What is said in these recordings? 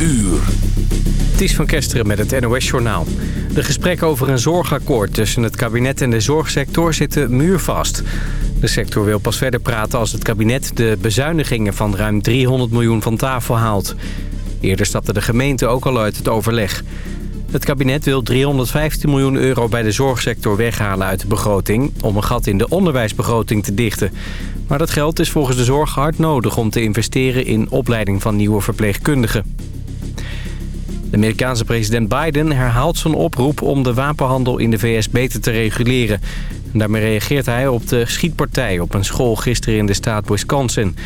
uur. Ties van Kesteren met het NOS-journaal. De gesprekken over een zorgakkoord tussen het kabinet en de zorgsector zitten muurvast. De sector wil pas verder praten als het kabinet de bezuinigingen van ruim 300 miljoen van tafel haalt. Eerder stapte de gemeente ook al uit het overleg. Het kabinet wil 315 miljoen euro bij de zorgsector weghalen uit de begroting... om een gat in de onderwijsbegroting te dichten. Maar dat geld is volgens de zorg hard nodig om te investeren in opleiding van nieuwe verpleegkundigen. De Amerikaanse president Biden herhaalt zijn oproep om de wapenhandel in de VS beter te reguleren. daarmee reageert hij op de schietpartij op een school gisteren in de staat Wisconsin.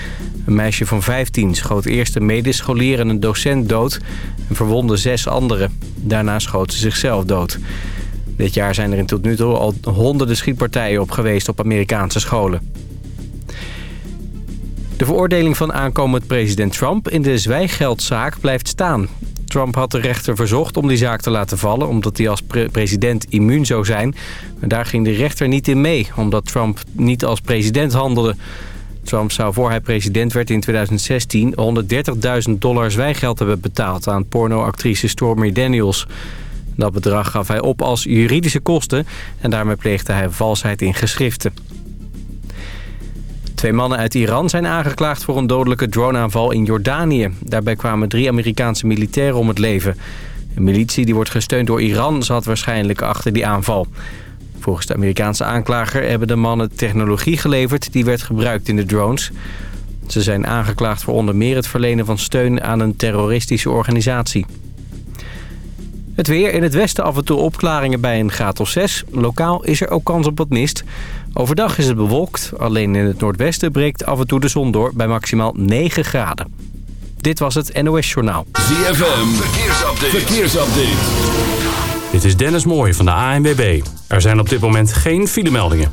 Een meisje van 15 schoot eerst een medescholier en een docent dood en verwonde zes anderen. Daarna schoot ze zichzelf dood. Dit jaar zijn er in tot nu toe al honderden schietpartijen op geweest op Amerikaanse scholen. De veroordeling van aankomend president Trump in de zwijgeldzaak blijft staan. Trump had de rechter verzocht om die zaak te laten vallen... omdat hij als president immuun zou zijn. Maar daar ging de rechter niet in mee... omdat Trump niet als president handelde. Trump zou voor hij president werd in 2016... 130.000 dollar zwijgeld hebben betaald aan pornoactrice Stormy Daniels. Dat bedrag gaf hij op als juridische kosten... en daarmee pleegde hij valsheid in geschriften. Twee mannen uit Iran zijn aangeklaagd voor een dodelijke droneaanval in Jordanië. Daarbij kwamen drie Amerikaanse militairen om het leven. Een militie die wordt gesteund door Iran zat waarschijnlijk achter die aanval. Volgens de Amerikaanse aanklager hebben de mannen technologie geleverd... die werd gebruikt in de drones. Ze zijn aangeklaagd voor onder meer het verlenen van steun aan een terroristische organisatie. Het weer in het westen af en toe opklaringen bij een graad of 6. Lokaal is er ook kans op wat mist. Overdag is het bewolkt. Alleen in het noordwesten breekt af en toe de zon door bij maximaal 9 graden. Dit was het NOS Journaal. ZFM, verkeersupdate. verkeersupdate. Dit is Dennis Mooij van de ANWB. Er zijn op dit moment geen filemeldingen.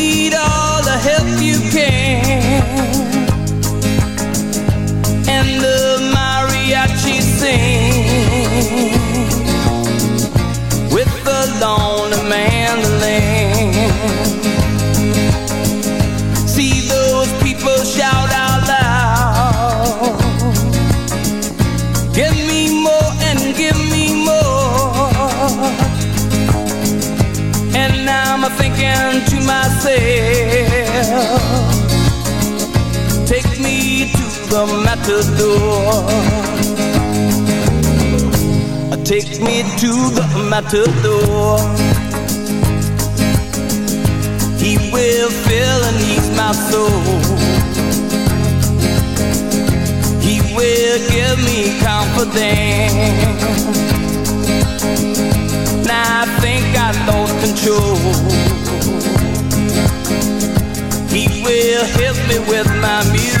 And the mariachi sing with the lonely mandolin. See those people shout out loud. Give me more and give me more. And I'm thinking to myself, the matador. Uh, take me to the matador. He will fill and ease my soul. He will give me confidence. Now I think I lost control. He will help me with my muse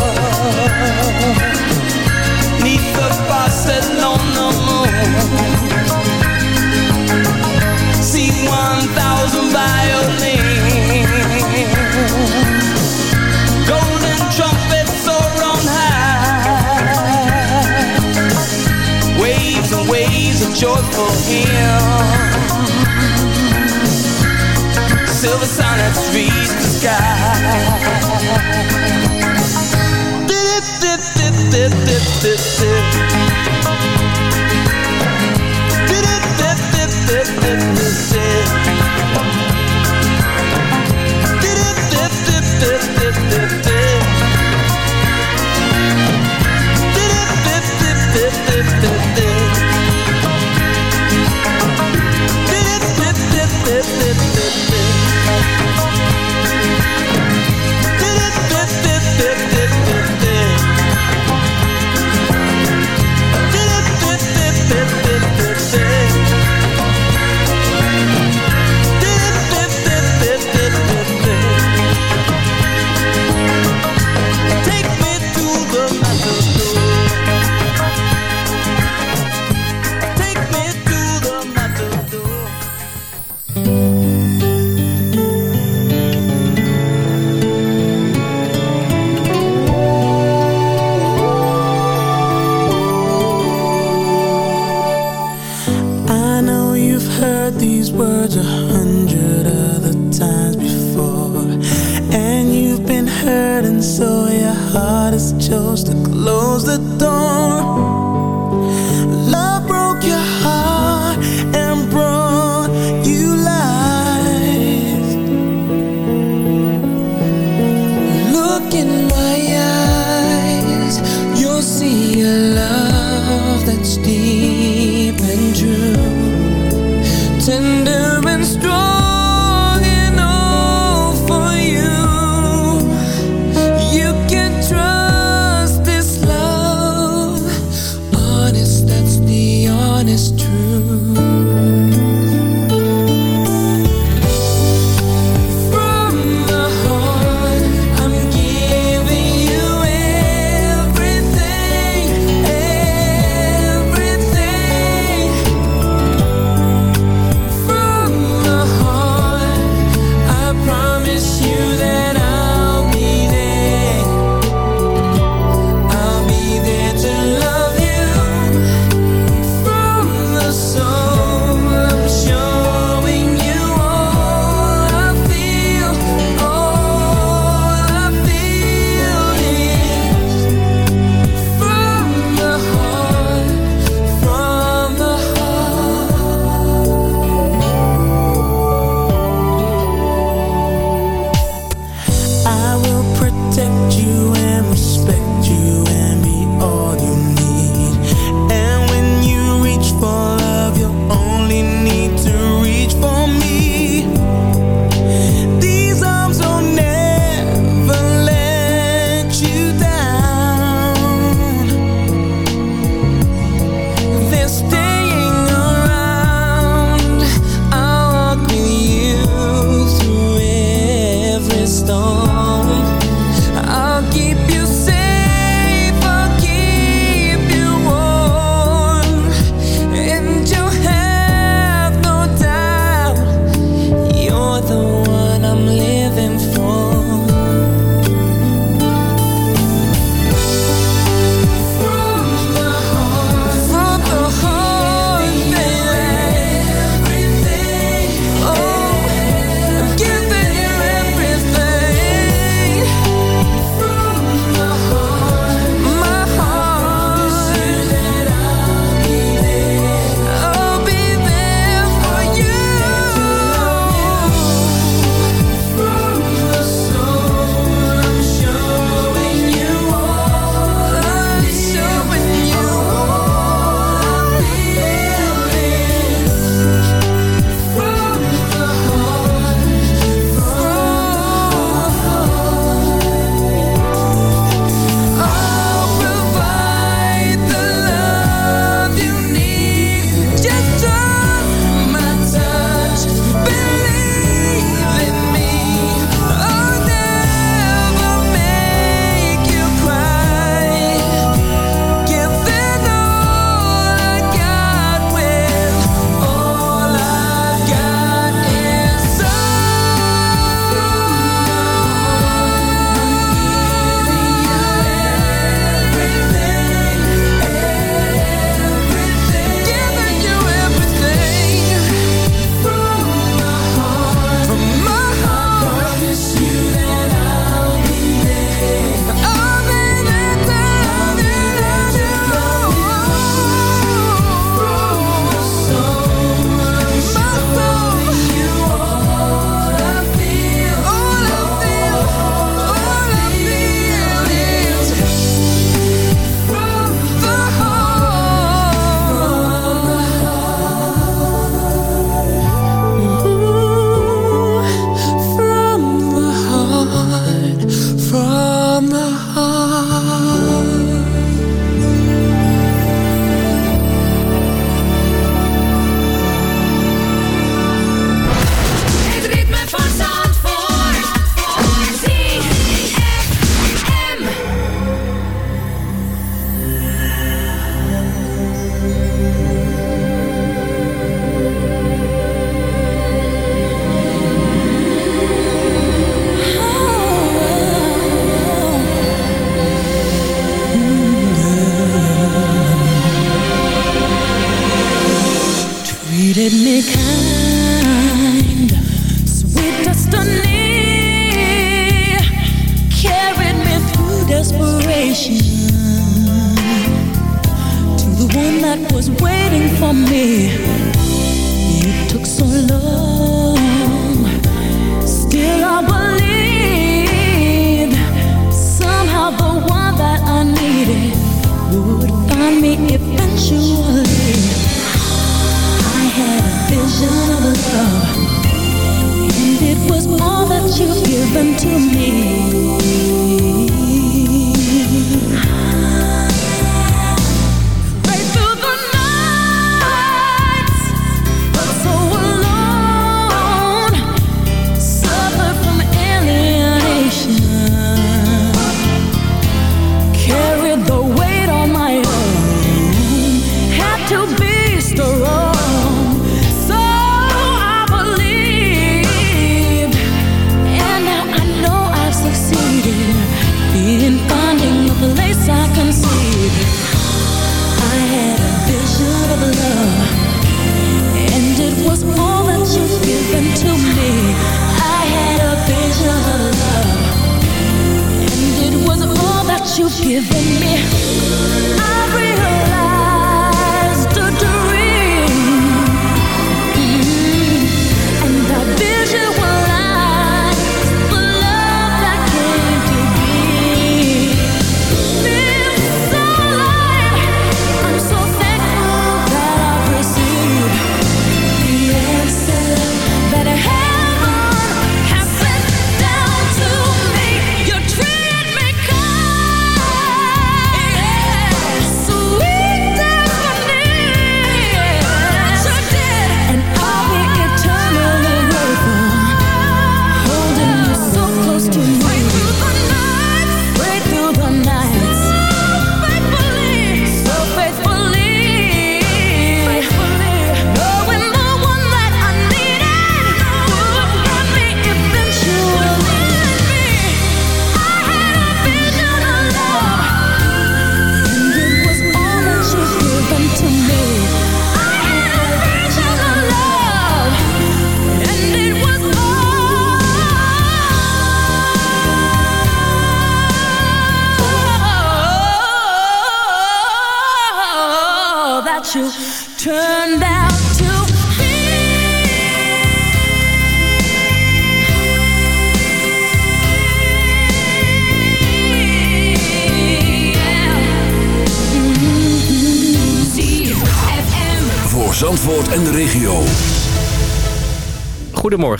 settle on the moon. See 1,000 violins, golden trumpets soar on high, waves and waves of joyful hymns, Silver sonnets reach the sky. Did it, did, did, did, did, did, did. the thing.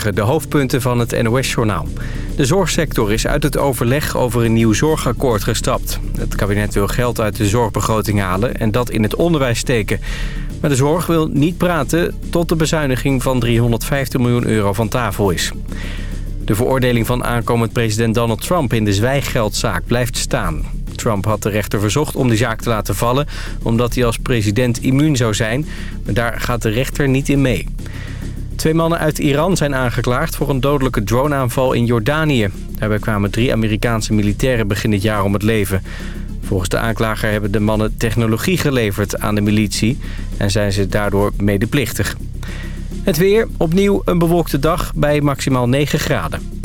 De hoofdpunten van het NOS-journaal. De zorgsector is uit het overleg over een nieuw zorgakkoord gestapt. Het kabinet wil geld uit de zorgbegroting halen en dat in het onderwijs steken. Maar de zorg wil niet praten tot de bezuiniging van 350 miljoen euro van tafel is. De veroordeling van aankomend president Donald Trump in de zwijggeldzaak blijft staan. Trump had de rechter verzocht om de zaak te laten vallen... omdat hij als president immuun zou zijn, maar daar gaat de rechter niet in mee. Twee mannen uit Iran zijn aangeklaagd voor een dodelijke droneaanval in Jordanië. Daarbij kwamen drie Amerikaanse militairen begin dit jaar om het leven. Volgens de aanklager hebben de mannen technologie geleverd aan de militie... en zijn ze daardoor medeplichtig. Het weer, opnieuw een bewolkte dag bij maximaal 9 graden.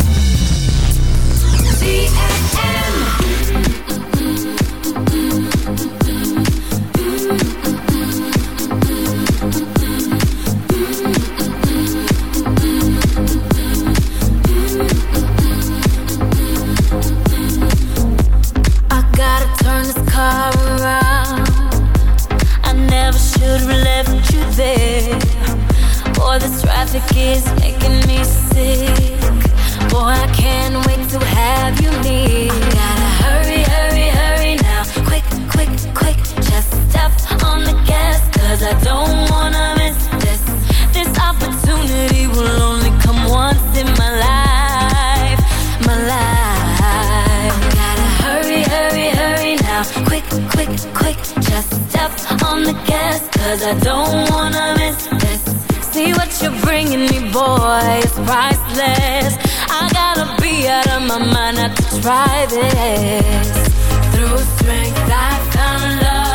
private. Through strength, I found love.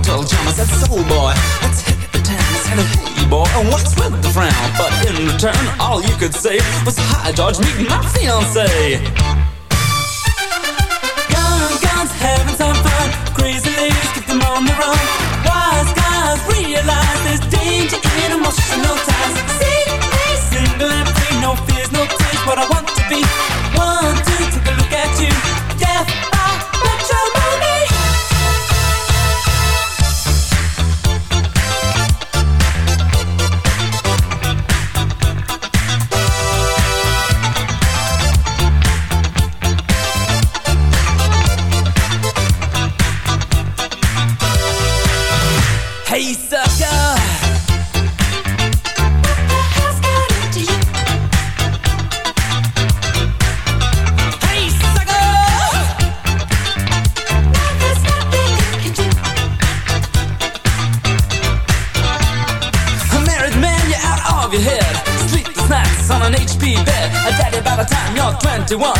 cocktail jammers. That's soul boy. Let's hit the dance and hey boy. And what's with the frown? But in return, all you could say was, Hi, George, meet my fiance. Guns, guns, having some fun. Crazy ladies, keep them on the run. Wise guys realize there's danger in emotional ties. See, single and free, no fears, no tears. What I want to be. what you want.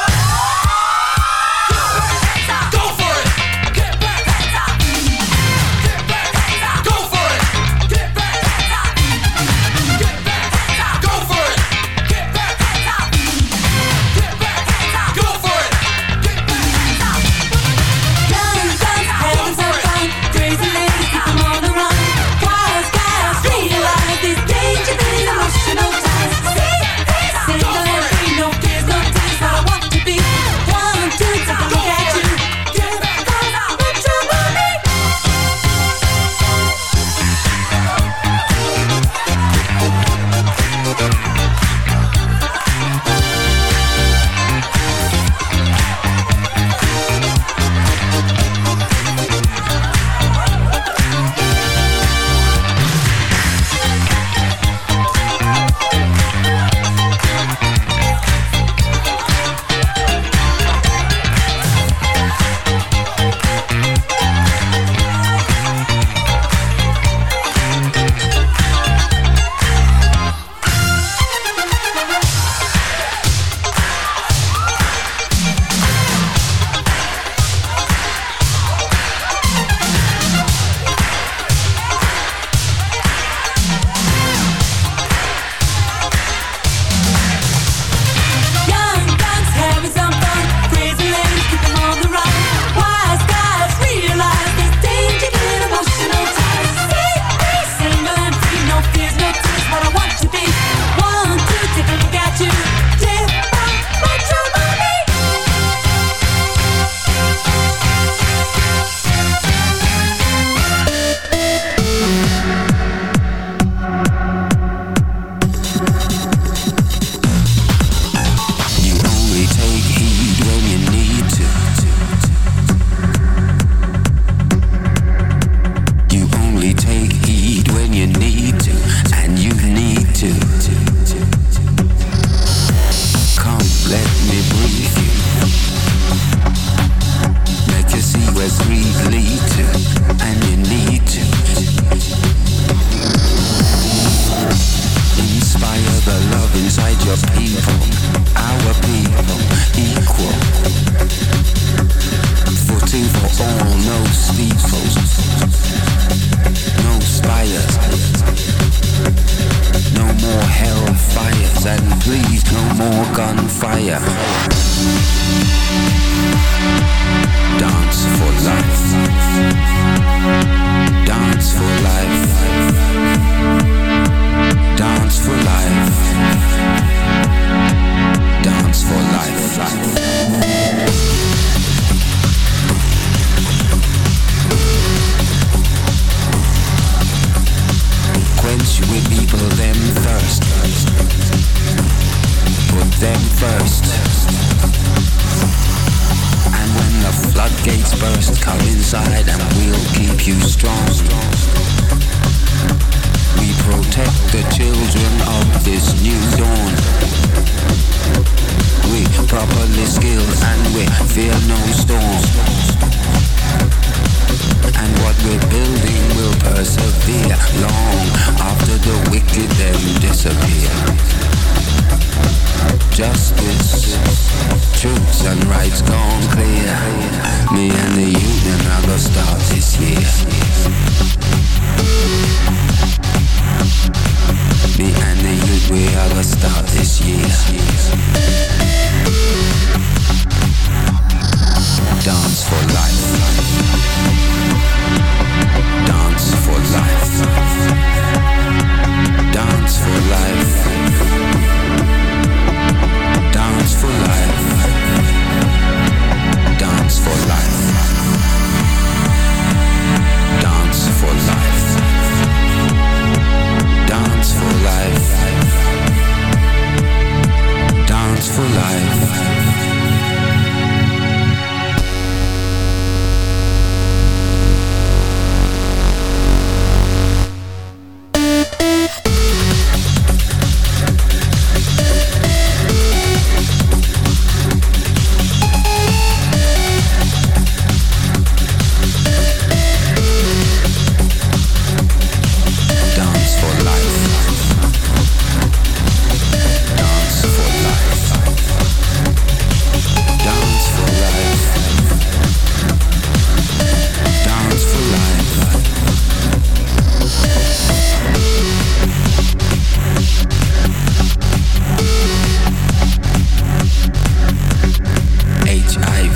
This new dawn. We properly skilled and we fear no storm. And what we're building will persevere long after the wicked them disappear. Justice, truths and rights gone clear. Me and the union are gonna start this year. Me and the youth, we are gonna start this year. Dance for life.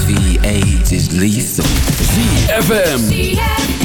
HIV AIDS is lethal. ZFM.